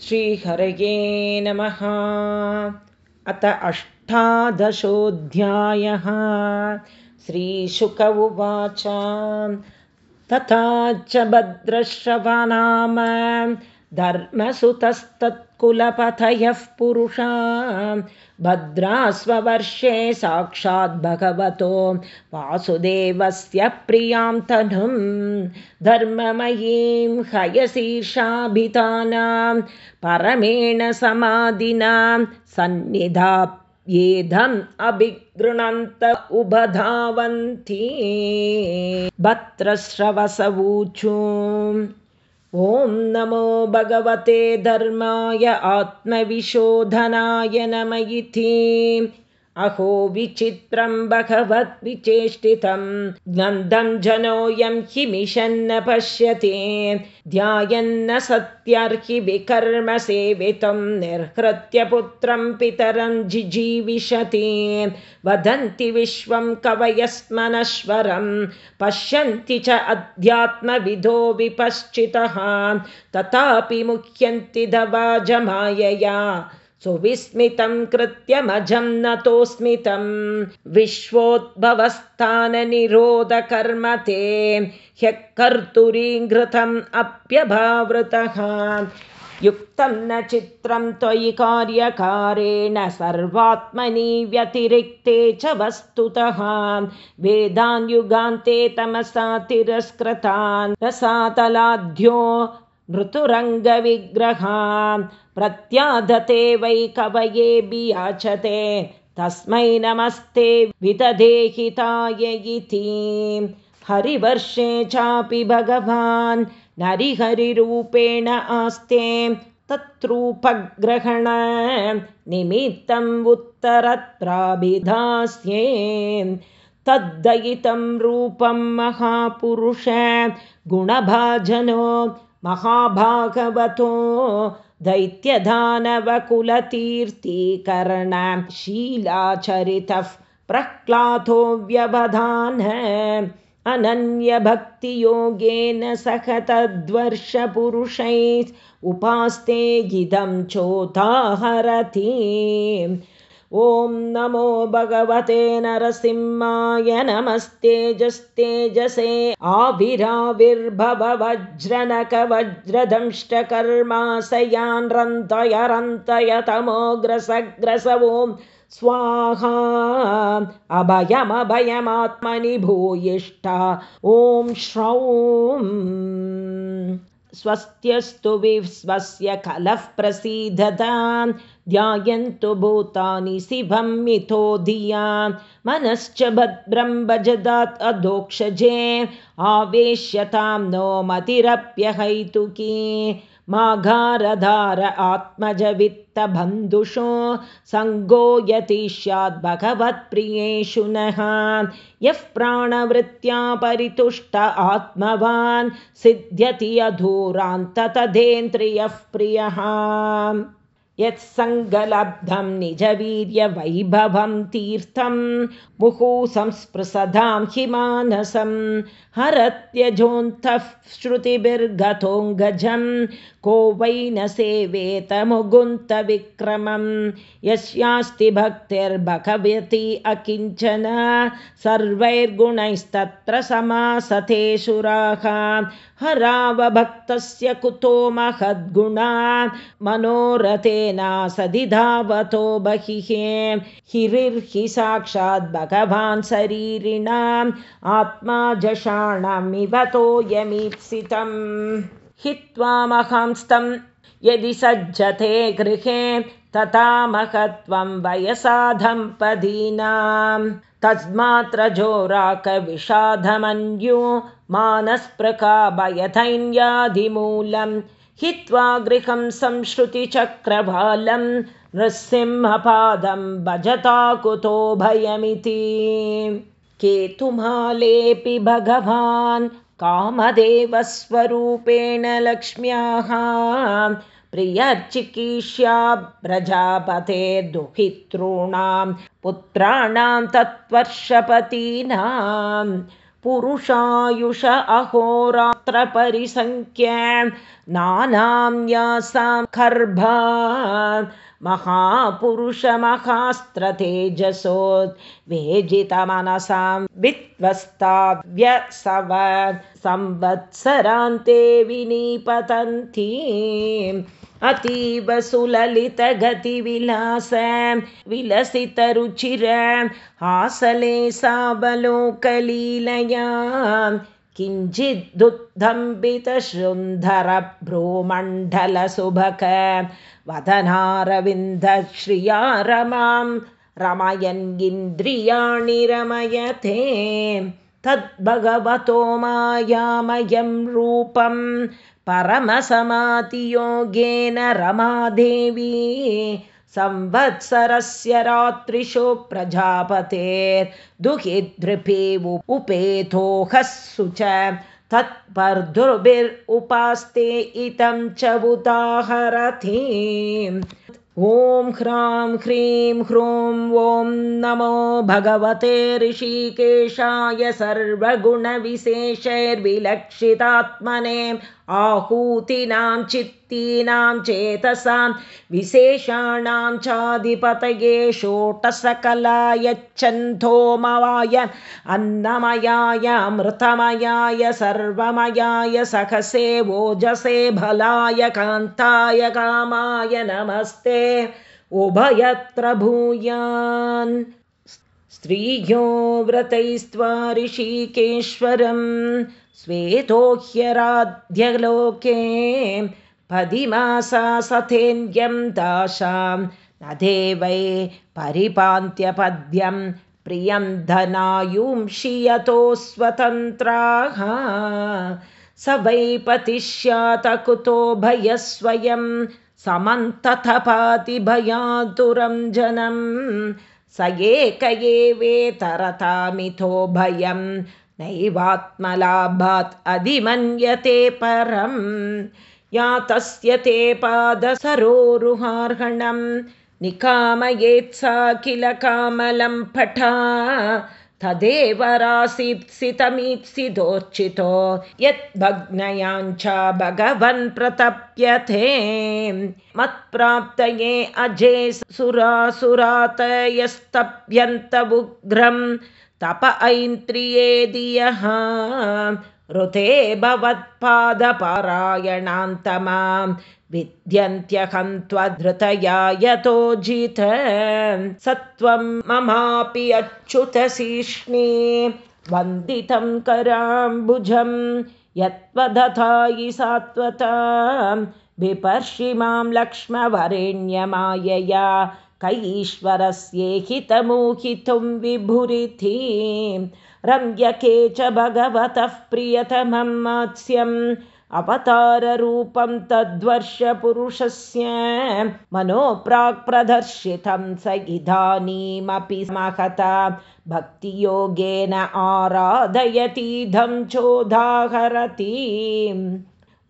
श्रीहरये नमः। अत अष्टादशोऽध्यायः। श्रीशुक उवाच। तथा च भद्रश्रवनाम धर्मसुतस्तत्कुलपथयः पुरुषा भद्रास्ववर्षे साक्षात् भगवतो वासुदेवस्य प्रियां तनुं धर्ममयीं हयशीर्षाभितानां परमेण समाधिनां सन्निधाप्येधम् अभिगृणन्त उबधावन्ति भद्रश्रवसवूचू ॐ नमो भगवते धर्माय आत्मविशोधनाय नम इति अहो विचित्रं भगवद्विचेष्टितं गन्धं जनोऽयं हि मिशन्न पश्यते। ध्यायन्न सत्यर्हि विकर्म सेवितं निर्हृत्य पुत्रं पितरं जिजीविशति वदन्ति विश्वं कवयस्मनश्वरं पश्यन्ति च अध्यात्मविधो विपश्चितः। तथापि मुह्यन्ति दवाजमायया सुविस्मितं कृत्यमजं नतोऽस्मितं विश्वोद्भवस्थाननिरोधकर्म ते ह्यः कर्तुरीघृतम् अप्यभावृतः। युक्तं न चित्रं त्वयि कार्यकारेण सर्वात्मनि व्यतिरिक्ते च वस्तुतः। वेदान् युगान्ते तमसा तिरस्कृतान् रसातलाद्यो ऋतुरङ्गविग्रहा प्रत्यादते वै कवयेऽपि याचते तस्मै नमस्ते विदधेहिताय इति। हरिवर्षे चापि भगवान् नरिहरिरूपेण आस्ते तत्रूपग्रहण निमित्तम् उत्तरत्राभिधास्ये। तद्दयितं रूपं महापुरुष गुणभाजनो महाभागवतो दैत्यदानवकुलतीर्थीकरणशीलाचरितः प्रह्लादो व्यवधान। अनन्यभक्तियोगेन सह तद्वर्षपुरुषैः उपास्ते गिदं चोदाहरति ॐ नमो भगवते नरसिंहाय नमस्तेजस्तेजसे आविराविर्भववज्रनकवज्रदंष्टकर्माशयान् रन्तय रन्तय तमोग्रसग्रस ॐ स्वाहा अभयमभयमात्मनि भूयिष्ठा ॐ श्रौं स्वस्त्यस्तु विश्वस्य कलः प्रसीदतां ध्यायन्तु भूतानि शिवं मिथो धिया मनश्च भद्रं भजदात् अधोक्षजे आवेश्यतां नो मतिरप्यहैतुकी माघारधार आत्मजवित्तबन्धुषो सङ्गो यति स्याद् भगवत्प्रियेषु नः यः प्राणवृत्त्या परितुष्ट आत्मवान् सिद्ध्यति अधूरान्ततधेन्द्रियः प्रियः यत्सङ्गलब्धं निजवीर्यवैभवं तीर्थं मुहु संस्पृशदां हि मानसं हरत्यजोऽन्तः श्रुतिभिर्गतोऽङ्गजं को वै न सेवेतमुगुन्तविक्रमं यस्यास्ति भक्तिर्भगवति अकिञ्चन सर्वैर्गुणैस्तत्र समासते सुराः हरावभक्तस्य कुतो महद्गुणा मनोरथेन सदिधावतो बहिः। हिरिर्हि साक्षात् भगवान् शरीरिणाम् आत्मा जषाणमिवतोऽयमीप्सितम् हित्वा महंस्तं यदि सज्जते गृहे तथा महत्त्वं वयसाधम्पदीनां तस्मात्रजोराकविषाधमन्यु मानस्पृकाभयथैन्यादिमूलं हित्वा गृहं संश्रुतिचक्रभालं नृसिंहपादं भजता कुतो भयमिति। केतुमालेऽपि भगवान् कामदेवस्वरूपेण लक्ष्म्याः। प्रियर्चिकीष्या प्रजापते दुहितॄणां पुत्राणां तत्वर्षपतीनां पुरुषायुष अहोरा शास्त्र परिसङ्ख्य नानां यासां खर्भा वेजितमनसां वित्वस्ताव्यसव संवत्सरान्ते विनीपतन्ती अतीव सुललितगतिविलास विलसितरुचिर हासले सावलोकलीलया। किञ्चिदुद्धम्बितशृन्धरभ्रूमण्डलसुभक वदनारविन्दश्रिया रमां रमयन् इन्द्रियाणि रमयते। तद्भगवतो मायामयं रूपं परमसमाधियोगेन रमादेवी संवत्सरस्य रात्रिषु प्रजापतेर्दुहिदृपे उपेतोहस्सु च तत्पर्दुर्भिरुपास्ते इतं च उदाहरति ॐ ह्रां ह्रीं ह्रूं ॐ नमो भगवते ऋषिकेशाय सर्वगुणविशेषैर्विलक्षितात्मने आहूतीनां चित्तीनां चेतसां विशेषाणां चाधिपतये षोटसकलायच्छन्धोमवाय अन्नमयाय अमृतमयाय सर्वमयाय सखसे वोजसे बलाय कान्ताय कामाय नमस्ते। उभयत्र भूयान्। स्त्रियो व्रतैस्त्वा ऋषिकेश्वरम् स्वेतो ह्यराध्यलोके पदिमासा सथेन्द्यं दाशां न देवै परिपान्त्यपद्यं प्रियं धनायुंषि यतो स्वतन्त्राः। स वै पतिष्यातकुतो भयस्वयं समन्तथपाति भयातुरं जनं स एक एवेतरतामितो भयं नैवात्मलाभात् अधिमन्यते परं या तस्य ते पादसरोरुहार्हणं निकामयेत्सा किल कामलं पठा। तदेव रासीप्सितमीप्सितोर्चितो यद्भग्नयाञ्च भगवन् प्रतप्यते। मत्प्राप्तये अजे सुरासुरातयस्तप्यन्तमुग्रम् तप ऐन्द्रियेदियः। ऋते भवत्पादपारायणान्तमां विद्यन्त्यहं त्वधृतया यतो जित। सत्वं ममापि अच्युतशिष्णे वन्दितं कराम्बुजं यत्त्वदथायि सात्वतां विपर्षि मां लक्ष्मवरेण्यमायया कैश्वरस्येहितमोहितुं विभुरिति रम्यके च भगवतः प्रियतमं मात्स्यम् अवताररूपं तद्वर्षपुरुषस्य। मनोप्राक्प्रदर्शितं स इदानीमपि महता। भक्तियोगेन आराधयतीदं चोदाहरति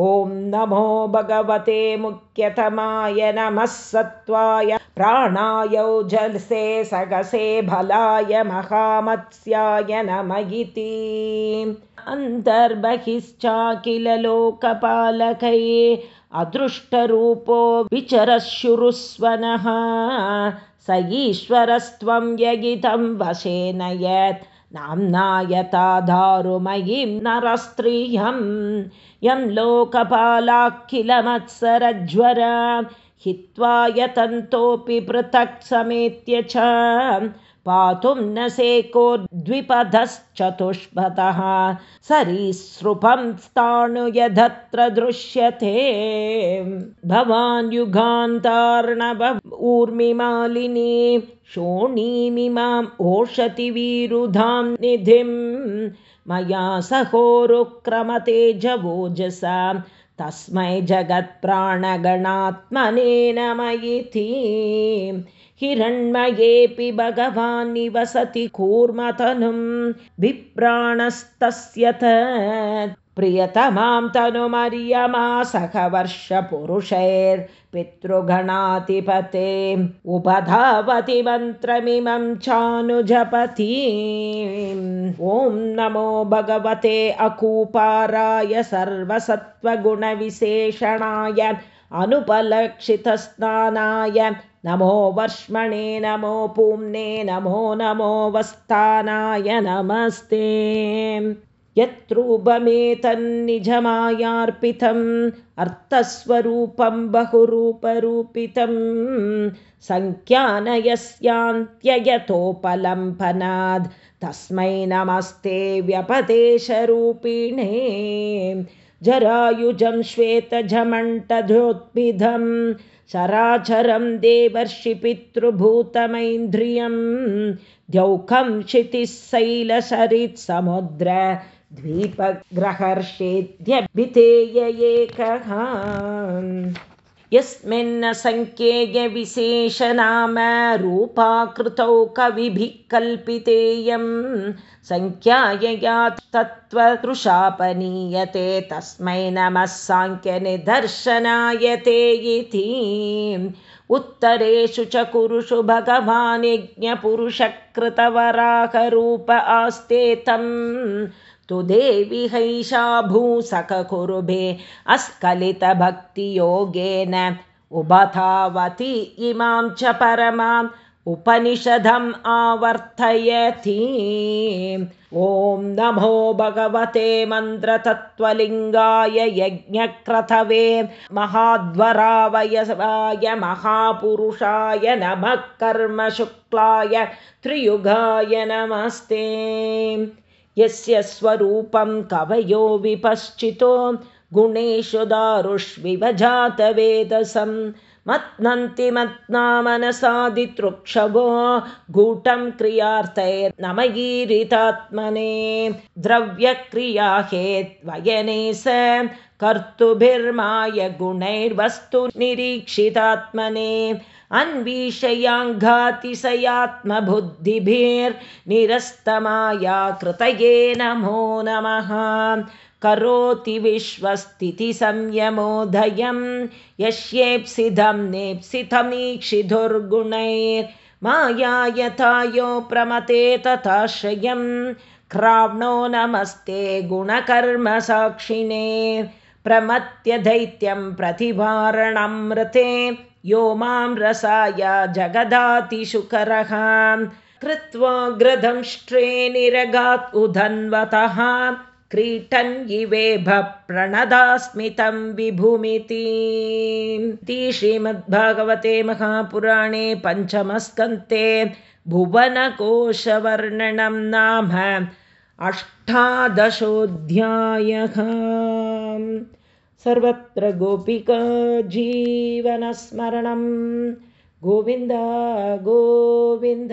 ॐ नमो भगवते मुख्यतमाय नमः सत्त्वाय प्राणाय जलसे सगसे भलाय महामत्स्याय नम इति। अन्तर्बहिश्चाकिल लोकपालकै अदृष्टरूपो विचरशुरुस्वनः। स ईश्वरस्त्वं यगितं वशेन यत् नाम्ना यथा दारुमयीं नरस्त्रियं यं लोकपालाखिलमत्सरज्वर हित्वा यतन्तोऽपि पृथक् समेत्य च पातुं न सेको द्विपदश्चतुष्पथः सरीसृपं स्थाणु यदत्र दृश्यते। भवान् युगान्तार्णव ऊर्मिमालिनी शोणीमिमाम् ओषति वीरुधां निधिं। मया सहोरुक्रमते जवोजसा तस्मै जगत्प्राणगणात्मने नमयिति हिरण्मयेऽपि भगवान् निवसति कूर्मतनुं विप्राणस्तस्य प्रियतमां तनुमर्यमा सखवर्षपुरुषैर्पितृगणाधिपते उपधावति मन्त्रमिमं चानुजपति ॐ नमो भगवते अकूपाराय सर्वसत्त्वगुणविशेषणाय अनुपलक्षितस्नानाय नमो वर्ष्मणे नमो पुम्ने नमो नमो वस्तानाय नमस्ते यत्रूपमेतन्निजमायार्पितम् अर्थस्वरूपं बहुरूपरूपितं सङ्ख्यानयस्यान्त्ययतोपलम्पनाद् तस्मै नमस्ते व्यपदेशरूपिणे जरायुजं श्वेतझमण्टधोद्भिधं चराचरं देवर्षि पितृभूतमैन्द्रियं द्यौखं क्षितिशैलसरित्समुद्र द्वीपग्रहर्षेद्यभिधेय एकः यस्मिन्न सङ्ख्येयविशेषनाम रूपाकृतौ कविभिः कल्पितेयं सङ्ख्यायया तत्त्वतृशापनीयते तस्मै नमः साङ्ख्यनिदर्शनायते इति उत्तरेषु च कुरुषु भगवान् यज्ञपुरुषकृतवराहरूप आस्ते तम् तु देवि हैषा भूसखकुरुभे अस्खलितभक्तियोगेन उभधावति इमां च परमाम् उपनिषदम् आवर्तयति। ॐ नमो भगवते मन्त्रतत्त्वलिङ्गाय यज्ञक्रथवे महाद्वरावयवाय महापुरुषाय नमः कर्मशुक्लाय त्रियुगाय नमस्ते। यस्य स्वरूपं कवयो विपश्चितो गुणेषु दारुष्विभजातवेदसं मत्नन्ति मत्ना मनसादितृक्षभो गूटं क्रियार्थैर्नमयीरितात्मने द्रव्यक्रिया हेत्वयने स कर्तुभिर्माय गुणैर्वस्तु निरीक्षितात्मने। अन्वीषयाङ्घातिशयात्मबुद्धिभिर्निरस्तमाया कृतये नमो नमः करोति विश्वस्थितिसंयमोदयं यस्येप्सितं नेप्सितमीक्षिधुर्गुणैर्माया यथा यो प्रमते तथाश्रयं क्राव्णो नमस्ते गुणकर्मसाक्षिणे। प्रमत्यदैत्यं प्रतिवारणमृते यो मां रसाय जगदातिशुकरः। कृत्वा ग्रदंष्ट्रे निरगात् उधन्वतः क्रीटन् इवेभ प्रणदास्मितं विभुमिति। श्रीमद्भागवते महापुराणे पञ्चमस्कन्ते भुवनकोशवर्णनं नाम अष्टादशोऽध्यायः। सर्वत्र गोपिका जीवनस्मरणं। गोविन्द गोविन्द